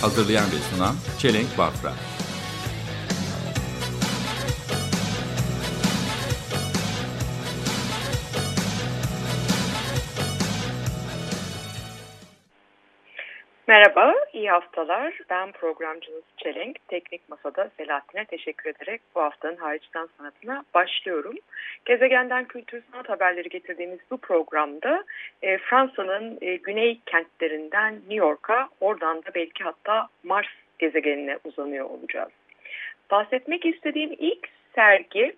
Hazırlayan ve sunan Çelenk Bafra. Merhaba, haftalar. Ben programcınız Çelenk. Teknik Masa'da Selahattin'e teşekkür ederek bu haftanın hariçten sanatına başlıyorum. Gezegenden kültür sanat haberleri getirdiğimiz bu programda e, Fransa'nın e, güney kentlerinden New York'a, oradan da belki hatta Mars gezegenine uzanıyor olacağız. Bahsetmek istediğim ilk sergi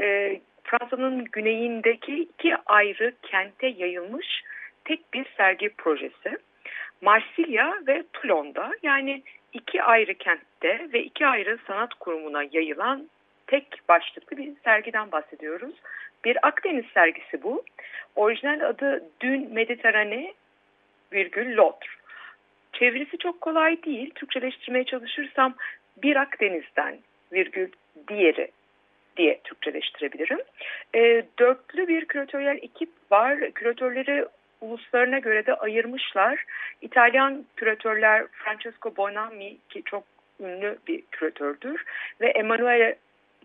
e, Fransa'nın güneyindeki iki ayrı kente yayılmış tek bir sergi projesi. Marsilya ve Toulon'da yani iki ayrı kentte ve iki ayrı sanat kurumuna yayılan tek başlıklı bir sergiden bahsediyoruz. Bir Akdeniz sergisi bu. Orijinal adı Dün Mediterane virgül Lotre. Çevirisi çok kolay değil. Türkçeleştirmeye çalışırsam bir Akdeniz'den virgül diğeri diye Türkçeleştirebilirim. E, dörtlü bir küratöryel ekip var. Küratörleri uluslarına göre de ayırmışlar. İtalyan küratörler Francesco Bonami ki çok ünlü bir küratördür ve Emanuele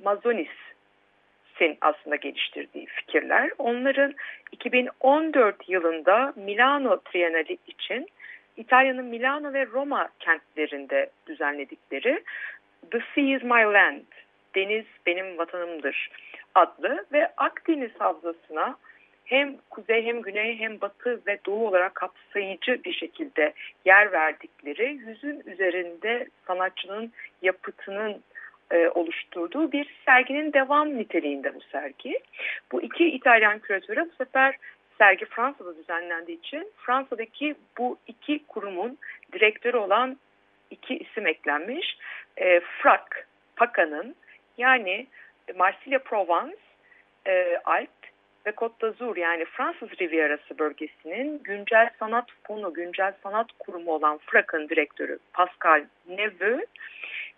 Mazzonis'in aslında geliştirdiği fikirler. Onların 2014 yılında Milano Triennale için İtalya'nın Milano ve Roma kentlerinde düzenledikleri The Sea is My Land, Deniz Benim Vatanımdır adlı ve Akdeniz Havzası'na hem kuzey hem güney hem batı ve doğu olarak kapsayıcı bir şekilde yer verdikleri yüzün üzerinde sanatçının yapıtının e, oluşturduğu bir serginin devam niteliğinde bu sergi. Bu iki İtalyan küratöre bu sefer sergi Fransa'da düzenlendiği için Fransa'daki bu iki kurumun direktörü olan iki isim eklenmiş. E, Frak Paka'nın yani Marsilya Provence e, Alp ve Côte d'Azur yani Fransız Rivierası bölgesinin güncel sanat fonu, güncel sanat kurumu olan FRAK'ın direktörü Pascal Neveu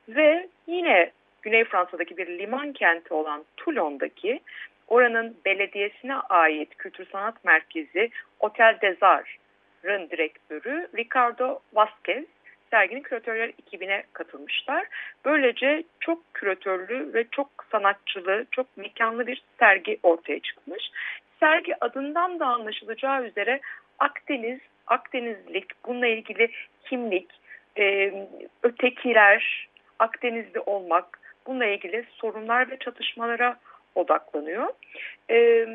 ve yine Güney Fransa'daki bir liman kenti olan Toulon'daki oranın belediyesine ait kültür sanat merkezi Hotel des Arts'ın direktörü Ricardo Vasquez serginin küratörler ekibine katılmışlar. Böylece çok küratörlü ve çok sanatçılı, çok mekanlı bir sergi ortaya çıkmış. Sergi adından da anlaşılacağı üzere Akdeniz, Akdenizlik, bununla ilgili kimlik, e, ötekiler, Akdenizli olmak, bununla ilgili sorunlar ve çatışmalara odaklanıyor. E,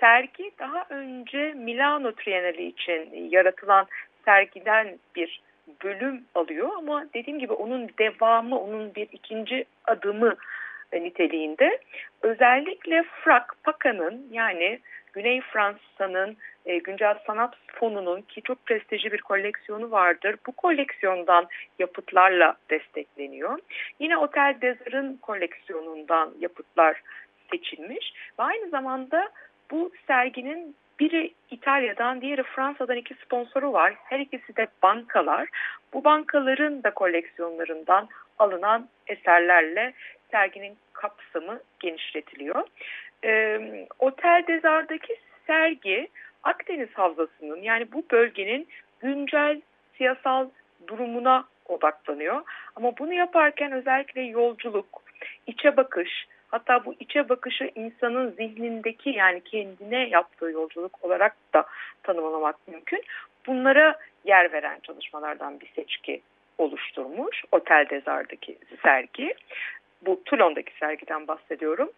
sergi daha önce Milano Triennale için yaratılan sergiden bir bölüm alıyor ama dediğim gibi onun devamı, onun bir ikinci adımı niteliğinde. Özellikle Frak Paka'nın yani Güney Fransa'nın e, güncel sanat fonunun ki çok prestijli bir koleksiyonu vardır. Bu koleksiyondan yapıtlarla destekleniyor. Yine Otel Desir'in koleksiyonundan yapıtlar seçilmiş ve aynı zamanda bu serginin biri İtalya'dan, diğeri Fransa'dan iki sponsoru var. Her ikisi de bankalar. Bu bankaların da koleksiyonlarından alınan eserlerle serginin kapsamı genişletiliyor. Ee, Otel Dezar'daki sergi Akdeniz Havzası'nın yani bu bölgenin güncel siyasal durumuna odaklanıyor. Ama bunu yaparken özellikle yolculuk, içe bakış, Hatta bu içe bakışı insanın zihnindeki yani kendine yaptığı yolculuk olarak da tanımlamak mümkün. Bunlara yer veren çalışmalardan bir seçki oluşturmuş Otel Dezar'daki sergi. Bu Toulon'daki sergiden bahsediyorum.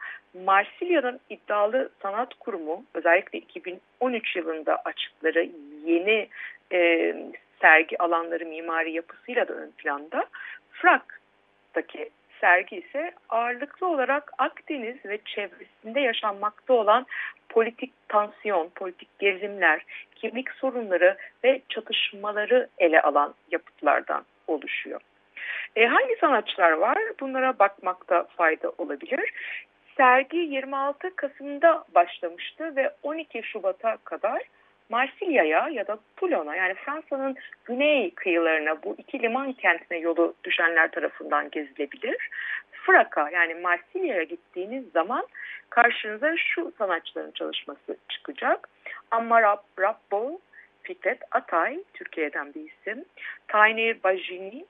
Marsilya'nın iddialı sanat kurumu özellikle 2013 yılında açıkları yeni e, sergi alanları mimari yapısıyla da ön planda. Frak'taki sergi ise ağırlıklı olarak Akdeniz ve çevresinde yaşanmakta olan politik tansiyon, politik gerilimler, kimlik sorunları ve çatışmaları ele alan yapıtlardan oluşuyor. E, hangi sanatçılar var? Bunlara bakmakta fayda olabilir. Sergi 26 Kasım'da başlamıştı ve 12 Şubat'a kadar Marsilya'ya ya da Toulon'a yani Fransa'nın güney kıyılarına bu iki liman kentine yolu düşenler tarafından gezilebilir. Frak'a yani Marsilya'ya gittiğiniz zaman karşınıza şu sanatçıların çalışması çıkacak. Ammar Rabbo, Fikret Atay, Türkiye'den bir isim, Tiny Bajini,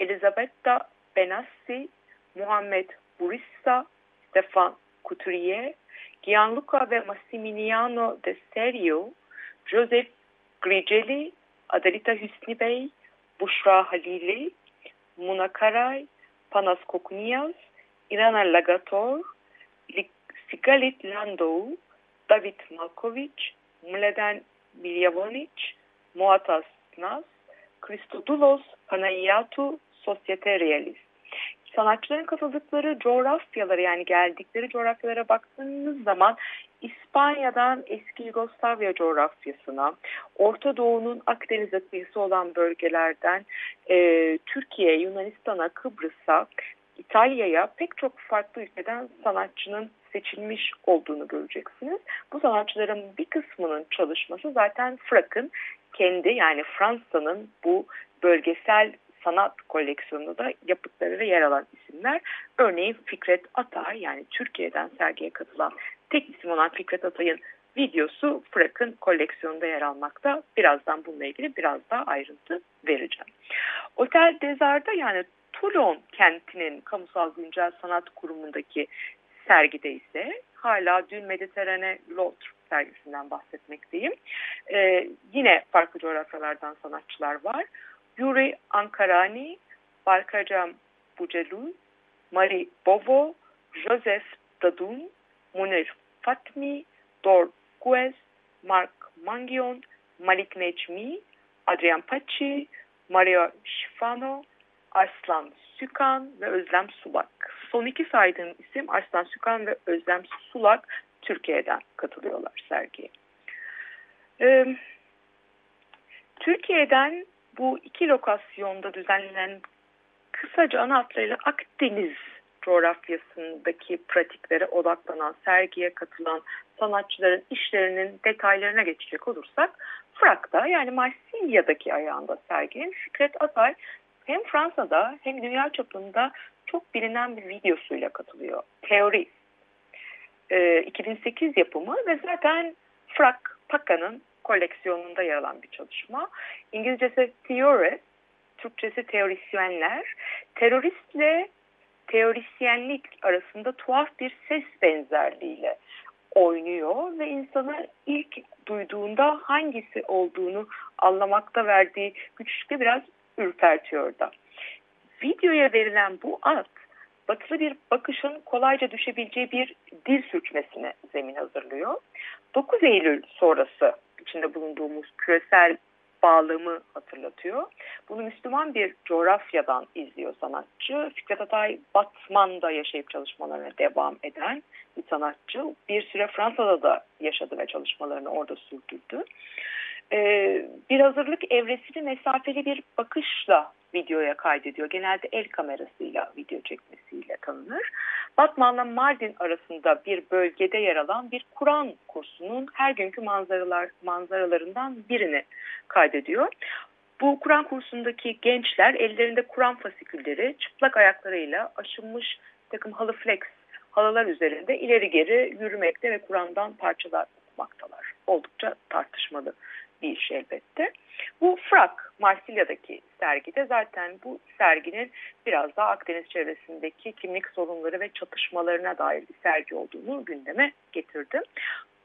Elisabetta Benassi, Muhammed Burissa, Stefan Couturier, Gianluca ve Massimiliano de Serio, Joseph Grigeli, Adalita Hüsnü Bey, Buşra Halili, Muna Karay, Panas Kokunias, Irana Lagator, Sigalit Landou, David Malkovic, Mleden Miljavonic, Muatas Nas, Christodoulos Panayiatou, Sosyete Realist. Sanatçıların katıldıkları coğrafyalara yani geldikleri coğrafyalara baktığınız zaman İspanya'dan eski Yugoslavya coğrafyasına, Orta Doğu'nun Akdeniz'e kıyısı olan bölgelerden e, Türkiye, Yunanistan'a, Kıbrıs'a, İtalya'ya pek çok farklı ülkeden sanatçının seçilmiş olduğunu göreceksiniz. Bu sanatçıların bir kısmının çalışması zaten Frak'ın kendi yani Fransa'nın bu bölgesel sanat koleksiyonunda da yapıtları yer alan isimler. Örneğin Fikret Atay yani Türkiye'den sergiye katılan tek isim olan Fikret Atay'ın videosu Frak'ın koleksiyonunda yer almakta. Birazdan bununla ilgili biraz daha ayrıntı vereceğim. Otel Dezar'da yani Toulon kentinin kamusal güncel sanat kurumundaki sergide ise hala dün Mediterrane Lotre sergisinden bahsetmekteyim. Ee, yine farklı coğrafyalardan sanatçılar var. Yuri Ankarani, Balkacam Buceluz, Marie Bovo, Joseph Dadun, Munir Fatmi, Dor Guez, Mark Mangion, Malik Necmi, Adrian Paci, Maria Şifano, Arslan Sükan ve Özlem Sulak. Son iki saydığım isim Arslan Sükan ve Özlem Sulak Türkiye'den katılıyorlar sergiye. Ee, Türkiye'den bu iki lokasyonda düzenlenen kısaca ana hatlarıyla Akdeniz coğrafyasındaki pratiklere odaklanan sergiye katılan sanatçıların işlerinin detaylarına geçecek olursak Frak'ta yani Marsilya'daki ayağında serginin Fikret Atay hem Fransa'da hem dünya çapında çok bilinen bir videosuyla katılıyor. Teori. Ee, 2008 yapımı ve zaten Frak Paka'nın koleksiyonunda yer alan bir çalışma. İngilizcesi theory, Türkçesi teorisyenler. Teröristle teorisyenlik arasında tuhaf bir ses benzerliğiyle oynuyor ve insanı ilk duyduğunda hangisi olduğunu anlamakta verdiği güçlükle biraz ürpertiyor da. Videoya verilen bu ad batılı bir bakışın kolayca düşebileceği bir dil sürçmesine zemin hazırlıyor. 9 Eylül sonrası içinde bulunduğumuz küresel bağlamı hatırlatıyor. Bunu Müslüman bir coğrafyadan izliyor sanatçı. Fikret Atay Batman'da yaşayıp çalışmalarına devam eden bir sanatçı. Bir süre Fransa'da da yaşadı ve çalışmalarını orada sürdürdü. Ee, bir hazırlık evresini mesafeli bir bakışla videoya kaydediyor. Genelde el kamerasıyla video çekmesiyle tanınır. Batman'la Mardin arasında bir bölgede yer alan bir Kur'an kursunun her günkü manzaralar manzaralarından birini kaydediyor. Bu Kur'an kursundaki gençler ellerinde Kur'an fasikülleri çıplak ayaklarıyla aşınmış takım halı flex halılar üzerinde ileri geri yürümekte ve Kur'an'dan parçalar okumaktalar. Oldukça tartışmalı bir iş elbette. Bu Frak Marsilya'daki sergide zaten bu serginin biraz daha Akdeniz çevresindeki kimlik sorunları ve çatışmalarına dair bir sergi olduğunu gündeme getirdim.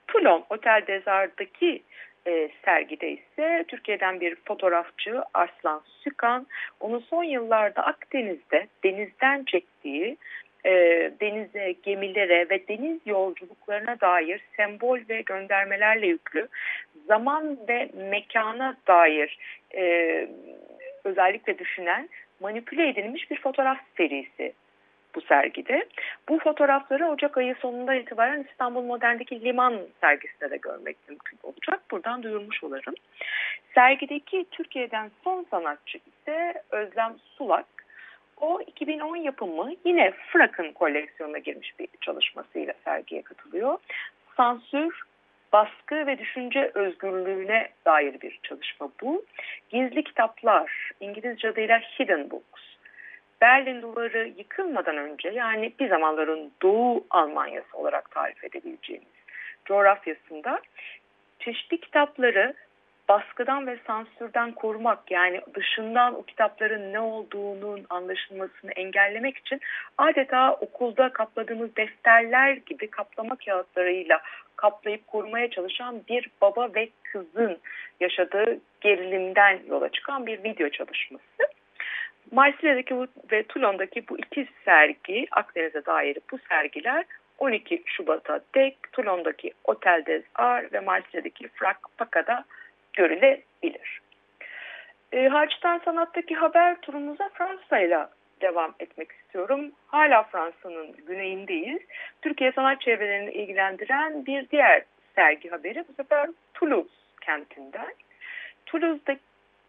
Toulon Otel Dezar'daki e, sergide ise Türkiye'den bir fotoğrafçı Arslan Sükan onun son yıllarda Akdeniz'de denizden çektiği e, denize, gemilere ve deniz yolculuklarına dair sembol ve göndermelerle yüklü zaman ve mekana dair e, özellikle düşünen manipüle edilmiş bir fotoğraf serisi bu sergide. Bu fotoğrafları Ocak ayı sonundan itibaren İstanbul Modern'deki Liman sergisinde de görmek mümkün olacak. Buradan duyurmuş olarım. Sergideki Türkiye'den son sanatçı ise Özlem Sulak. O 2010 yapımı yine Frak'ın koleksiyonuna girmiş bir çalışmasıyla sergiye katılıyor. Sansür, baskı ve düşünce özgürlüğüne dair bir çalışma bu. Gizli kitaplar, İngilizce adıyla Hidden Books. Berlin duvarı yıkılmadan önce yani bir zamanların Doğu Almanyası olarak tarif edebileceğimiz coğrafyasında çeşitli kitapları baskıdan ve sansürden korumak yani dışından o kitapların ne olduğunun anlaşılmasını engellemek için adeta okulda kapladığımız defterler gibi kaplama kağıtlarıyla kaplayıp korumaya çalışan bir baba ve kızın yaşadığı gerilimden yola çıkan bir video çalışması. Marsilya'daki ve Toulon'daki bu iki sergi Akdeniz'e dair bu sergiler 12 Şubat'a dek Toulon'daki Otel des Arts ve Marsilya'daki Frak Paka'da görülebilir. E, Harçtan Sanat'taki haber turumuza Fransa ile devam etmek istiyorum. Hala Fransa'nın güneyindeyiz. Türkiye sanat çevrelerini ilgilendiren bir diğer sergi haberi bu sefer Toulouse kentinden. Toulouse'da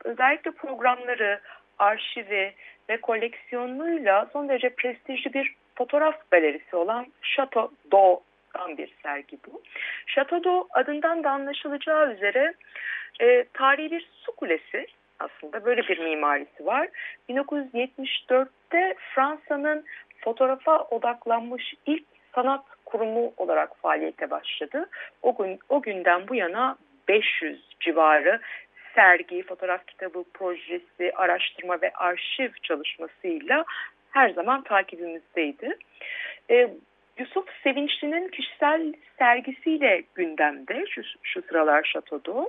özellikle programları, arşivi ve koleksiyonuyla son derece prestijli bir fotoğraf galerisi olan Chateau d'Eau'dan bir sergi bu. Chateau d'Eau adından da anlaşılacağı üzere e, tarihi bir su kulesi aslında böyle bir mimarisi var. 1974'te Fransa'nın fotoğrafa odaklanmış ilk sanat kurumu olarak faaliyete başladı. O gün o günden bu yana 500 civarı sergi, fotoğraf kitabı projesi, araştırma ve arşiv çalışmasıyla her zaman takibimizdeydi. Ee, Yusuf Sevinçli'nin kişisel sergisiyle gündemde şu, şu sıralar Şato'da.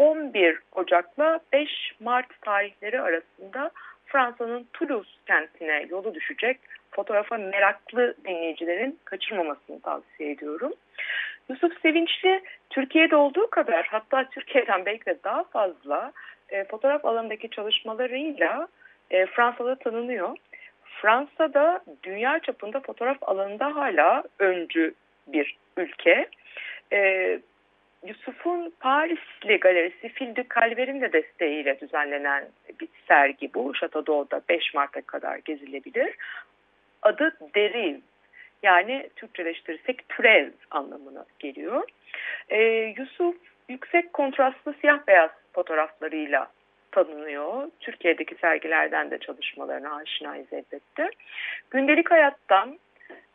11 Ocak'la 5 Mart tarihleri arasında Fransa'nın Toulouse kentine yolu düşecek fotoğrafa meraklı dinleyicilerin kaçırmamasını tavsiye ediyorum. Yusuf Sevinçli Türkiye'de olduğu kadar hatta Türkiye'den belki de daha fazla e, fotoğraf alanındaki çalışmalarıyla e, Fransa'da tanınıyor. Fransa'da dünya çapında fotoğraf alanında hala öncü bir ülke. E, Yusuf'un Parisli galerisi Fil du Calvary'in de desteğiyle düzenlenen bir sergi bu. Chateau 5 Mart'a kadar gezilebilir. Adı Deriv yani Türkçeleştirirsek türev anlamına geliyor. Ee, Yusuf yüksek kontrastlı siyah beyaz fotoğraflarıyla tanınıyor. Türkiye'deki sergilerden de çalışmalarına aşinayız elbette. Gündelik hayattan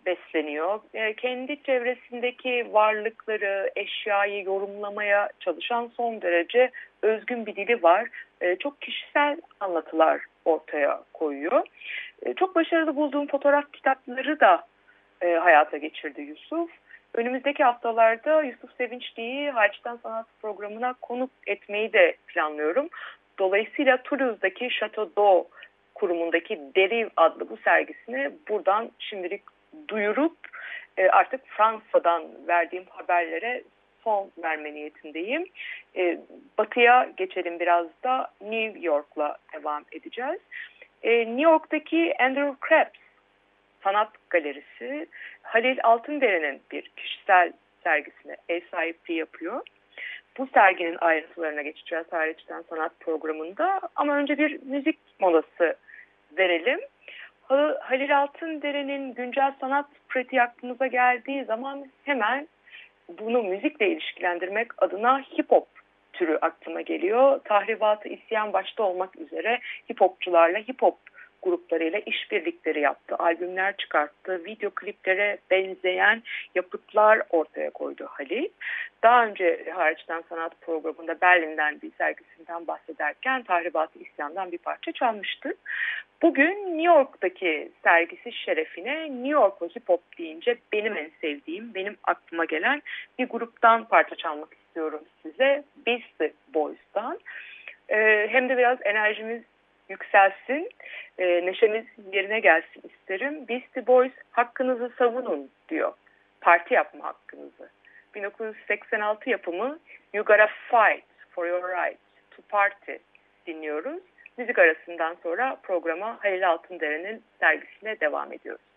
besleniyor. E, kendi çevresindeki varlıkları, eşyayı yorumlamaya çalışan son derece özgün bir dili var. E, çok kişisel anlatılar ortaya koyuyor. E, çok başarılı bulduğum fotoğraf kitapları da e, hayata geçirdi Yusuf. Önümüzdeki haftalarda Yusuf Sevinçli'yi Harçtan Sanat programına konuk etmeyi de planlıyorum. Dolayısıyla Toulouse'daki Chateau d'Eau kurumundaki Deriv adlı bu sergisini buradan şimdilik duyurup e, artık Fransa'dan verdiğim haberlere son verme niyetindeyim. E, batıya geçelim biraz da New York'la devam edeceğiz. E, New York'taki Andrew Krebs Sanat Galerisi Halil Altındere'nin bir kişisel sergisine ev sahipliği yapıyor. Bu serginin ayrıntılarına geçeceğiz hariçten sanat programında ama önce bir müzik molası verelim. Halil Altındere'nin güncel sanat pratiği aklımıza geldiği zaman hemen bunu müzikle ilişkilendirmek adına hip hop türü aklıma geliyor. Tahribatı isyan başta olmak üzere hip hopçularla hip hop gruplarıyla işbirlikleri yaptı. Albümler çıkarttı. Video kliplere benzeyen yapıtlar ortaya koydu Halil. Daha önce hariçten sanat programında Berlin'den bir sergisinden bahsederken Tahribat-ı İslam'dan bir parça çalmıştı. Bugün New York'taki sergisi şerefine New York'u hip hop deyince benim en sevdiğim, benim aklıma gelen bir gruptan parça çalmak istiyorum size. Beastie Boys'tan. Ee, hem de biraz enerjimiz yükselsin, e, neşemiz yerine gelsin isterim. Beastie Boys hakkınızı savunun diyor. Parti yapma hakkınızı. 1986 yapımı You Gotta Fight for Your Right to Party dinliyoruz. Müzik arasından sonra programa Halil Altındere'nin sergisine devam ediyoruz.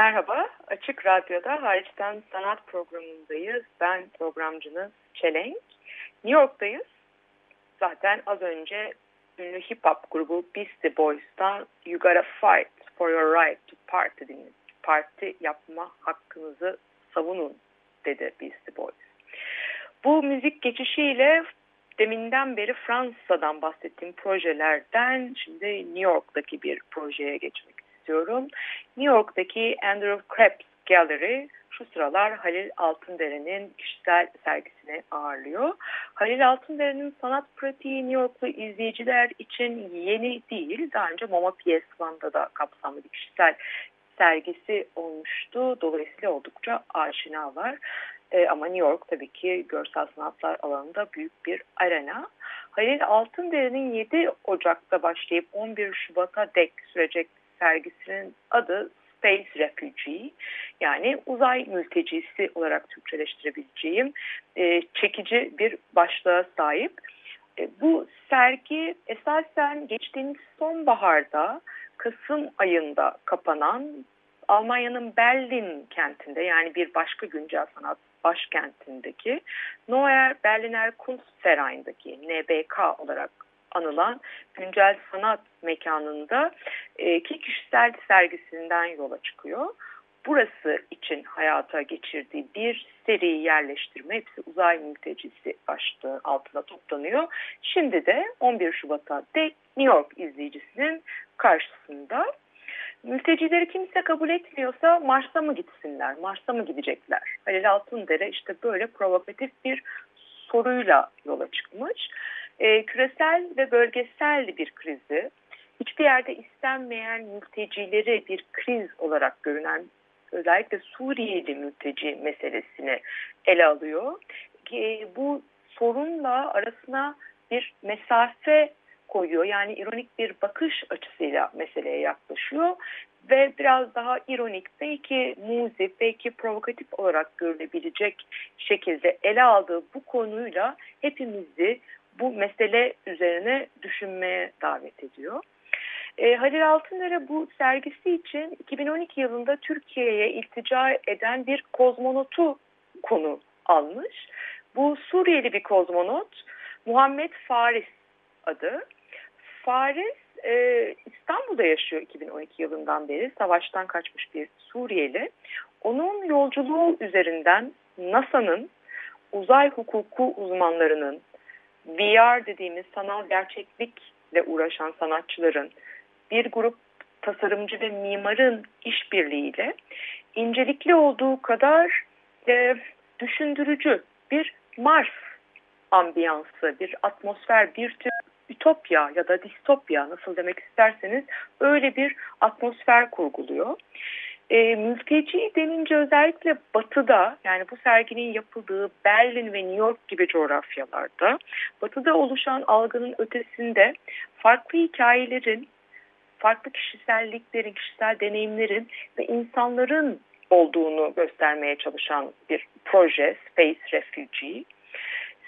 Merhaba, Açık Radyo'da Hariçten Sanat programındayız. Ben programcınız Çelenk. New York'tayız. Zaten az önce ünlü hip hop grubu Beastie Boys'tan You Gotta Fight for Your Right to Party dinledik. Parti yapma hakkınızı savunun dedi Beastie Boys. Bu müzik geçişiyle deminden beri Fransa'dan bahsettiğim projelerden şimdi New York'taki bir projeye geçmek istiyorum. New York'taki Andrew Krebs Gallery şu sıralar Halil Altındere'nin kişisel sergisini ağırlıyor. Halil Altındere'nin sanat pratiği New Yorklu izleyiciler için yeni değil. Daha önce MoMA PS1'da da kapsamlı bir kişisel sergisi olmuştu. Dolayısıyla oldukça aşinalar. E, ama New York tabii ki görsel sanatlar alanında büyük bir arena. Halil Altındere'nin 7 Ocak'ta başlayıp 11 Şubat'a dek sürecek sergisinin adı Space Refugee yani uzay mültecisi olarak Türkçeleştirebileceğim e, çekici bir başlığa sahip. E, bu sergi esasen geçtiğimiz sonbaharda Kasım ayında kapanan Almanya'nın Berlin kentinde yani bir başka güncel sanat başkentindeki Neuer Berliner Kunstverein'daki NBK olarak anılan güncel sanat mekanında e, iki kişisel sergisinden yola çıkıyor. Burası için hayata geçirdiği bir seri yerleştirme hepsi uzay mültecisi başlığı altında toplanıyor. Şimdi de 11 Şubat'a dek New York izleyicisinin karşısında mültecileri kimse kabul etmiyorsa Mars'a mı gitsinler, Mars'a mı gidecekler? Halil Altındere işte böyle provokatif bir soruyla yola çıkmış. E, küresel ve bölgesel bir krizi, hiçbir yerde istenmeyen mültecileri bir kriz olarak görünen özellikle Suriyeli mülteci meselesini ele alıyor. E, bu sorunla arasına bir mesafe koyuyor. Yani ironik bir bakış açısıyla meseleye yaklaşıyor ve biraz daha ironik, belki muzip, belki provokatif olarak görülebilecek şekilde ele aldığı bu konuyla hepimizi bu mesele üzerine düşünmeye davet ediyor. E, Halil Altındere bu sergisi için 2012 yılında Türkiye'ye iltica eden bir kozmonotu konu almış. Bu Suriyeli bir kozmonot Muhammed Faris adı. Faris e, İstanbul'da yaşıyor 2012 yılından beri. Savaştan kaçmış bir Suriyeli. Onun yolculuğu üzerinden NASA'nın uzay hukuku uzmanlarının VR dediğimiz sanal gerçeklikle uğraşan sanatçıların bir grup tasarımcı ve mimarın işbirliğiyle incelikli olduğu kadar e, düşündürücü bir Mars ambiyansı, bir atmosfer, bir tür ütopya ya da distopya nasıl demek isterseniz öyle bir atmosfer kurguluyor. E, mülteci denince özellikle batıda yani bu serginin yapıldığı Berlin ve New York gibi coğrafyalarda batıda oluşan algının ötesinde farklı hikayelerin, farklı kişiselliklerin, kişisel deneyimlerin ve insanların olduğunu göstermeye çalışan bir proje Space Refugee.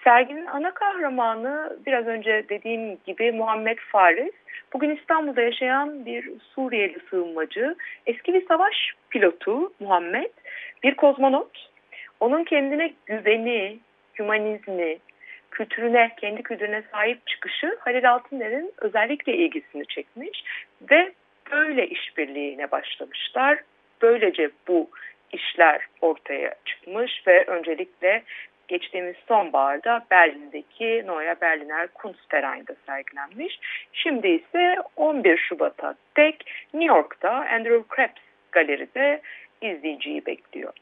Serginin ana kahramanı biraz önce dediğim gibi Muhammed Faris. Bugün İstanbul'da yaşayan bir Suriyeli sığınmacı. Eski bir savaş pilotu Muhammed. Bir kozmonot. Onun kendine güveni, hümanizmi, kültürüne, kendi kültürüne sahip çıkışı Halil Altınder'in özellikle ilgisini çekmiş ve böyle işbirliğine başlamışlar. Böylece bu işler ortaya çıkmış ve öncelikle geçtiğimiz sonbaharda Berlin'deki Neue Berliner Kunstverein'de sergilenmiş. Şimdi ise 11 Şubat'a dek New York'ta Andrew Krebs galeride izleyiciyi bekliyor.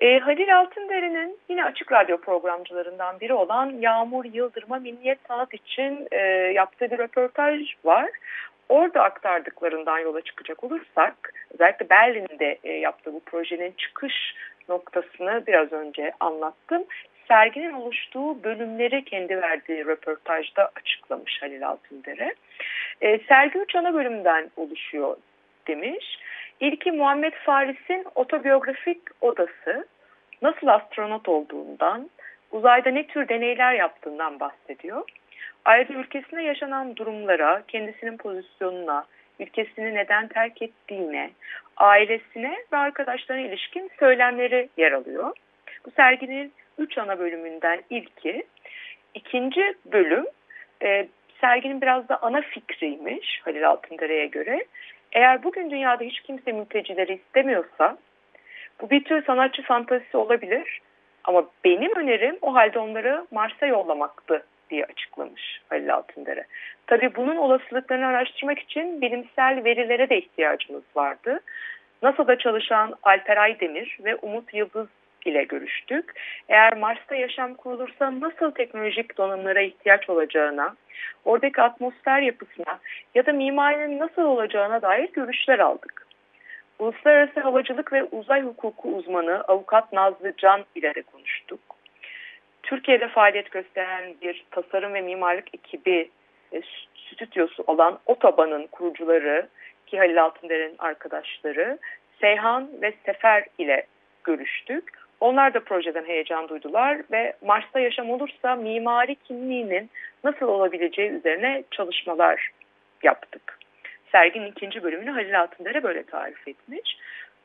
E, Halil Altındere'nin yine açık radyo programcılarından biri olan Yağmur Yıldırım'a Milliyet Sanat için e, yaptığı bir röportaj var. Orada aktardıklarından yola çıkacak olursak özellikle Berlin'de e, yaptığı bu projenin çıkış noktasını biraz önce anlattım. Serginin oluştuğu bölümleri kendi verdiği röportajda açıklamış Halil Altındere. E, sergi üç ana bölümden oluşuyor demiş. İlki Muhammed Faris'in otobiyografik odası, nasıl astronot olduğundan, uzayda ne tür deneyler yaptığından bahsediyor. Ayrıca ülkesinde yaşanan durumlara, kendisinin pozisyonuna, ülkesini neden terk ettiğine, ailesine ve arkadaşlarına ilişkin söylemleri yer alıyor. Bu serginin üç ana bölümünden ilki. İkinci bölüm e, serginin biraz da ana fikriymiş Halil Altındere'ye göre. Eğer bugün dünyada hiç kimse mültecileri istemiyorsa bu bir tür sanatçı fantazisi olabilir. Ama benim önerim o halde onları Mars'a yollamaktı diye açıklamış Halil Altındere. Tabii bunun olasılıklarını araştırmak için bilimsel verilere de ihtiyacımız vardı. NASA'da çalışan Alper Aydemir ve Umut Yıldız ile görüştük. Eğer Mars'ta yaşam kurulursa nasıl teknolojik donanımlara ihtiyaç olacağına, oradaki atmosfer yapısına ya da mimarinin nasıl olacağına dair görüşler aldık. Uluslararası Havacılık ve Uzay Hukuku uzmanı avukat Nazlı Can ile de konuştuk. Türkiye'de faaliyet gösteren bir tasarım ve mimarlık ekibi e, stüdyosu olan Otoban'ın kurucuları ki Halil Altınder'in arkadaşları Seyhan ve Sefer ile görüştük. Onlar da projeden heyecan duydular ve Mars'ta yaşam olursa mimari kimliğinin nasıl olabileceği üzerine çalışmalar yaptık. Serginin ikinci bölümünü Halil Altınder'e böyle tarif etmiş.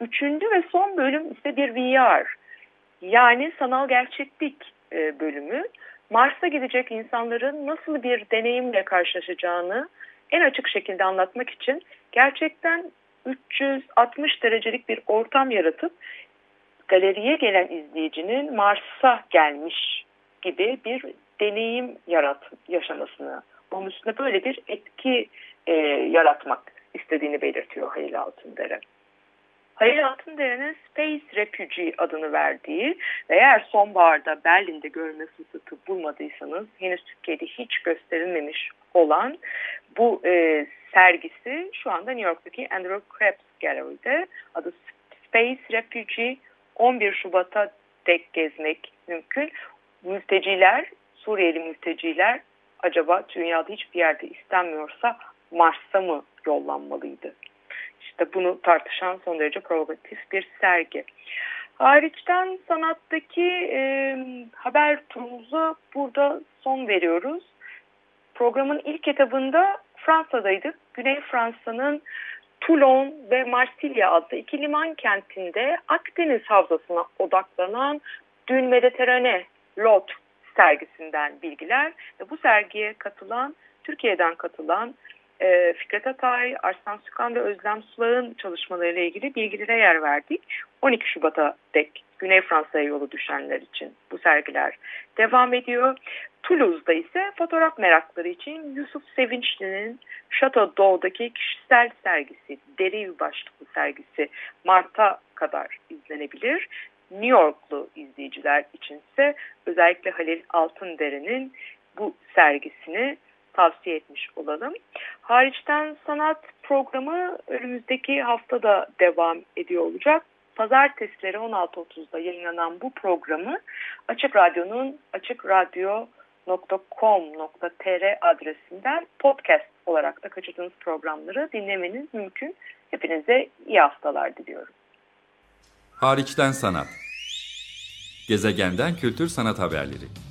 Üçüncü ve son bölüm ise bir VR yani sanal gerçeklik e, bölümü. Mars'a gidecek insanların nasıl bir deneyimle karşılaşacağını en açık şekilde anlatmak için gerçekten 360 derecelik bir ortam yaratıp galeriye gelen izleyicinin Mars'a gelmiş gibi bir deneyim yarat yaşamasını, onun üstüne böyle bir etki e, yaratmak istediğini belirtiyor Halil Altındere. Halil Altındere'nin Space Refugee adını verdiği ve eğer sonbaharda Berlin'de görme fırsatı bulmadıysanız henüz Türkiye'de hiç gösterilmemiş olan bu e, sergisi şu anda New York'taki Andrew Krebs Gallery'de adı Space Refugee 11 Şubat'a dek gezmek mümkün. Mülteciler, Suriyeli mülteciler acaba dünyada hiçbir yerde istenmiyorsa Mars'a mı yollanmalıydı? İşte bunu tartışan son derece provokatif bir sergi. Hariçten sanattaki e, haber turumuza burada son veriyoruz. Programın ilk etabında Fransa'daydık. Güney Fransa'nın Toulon ve Marsilya adlı iki liman kentinde Akdeniz havzasına odaklanan Dün Mediterane Lot sergisinden bilgiler ve bu sergiye katılan Türkiye'den katılan e, Fikret Atay, Arslan Sükan ve Özlem Sulağ'ın çalışmalarıyla ilgili bilgilere yer verdik. 12 Şubat'a dek Güney Fransa'ya yolu düşenler için bu sergiler devam ediyor. Toulouse'da ise fotoğraf merakları için Yusuf Sevinçli'nin Chateau D'O'daki kişisel sergisi, Deriv başlıklı sergisi Mart'a kadar izlenebilir. New Yorklu izleyiciler içinse özellikle Halil Altındere'nin bu sergisini tavsiye etmiş olalım. Hariçten sanat programı önümüzdeki hafta da devam ediyor olacak. Pazartesileri 16.30'da yayınlanan bu programı Açık Radyo'nun açıkradyo.com.tr adresinden podcast olarak da kaçırdığınız programları dinlemeniz mümkün. Hepinize iyi haftalar diliyorum. Hariçten sanat. Gezegenden kültür sanat haberleri.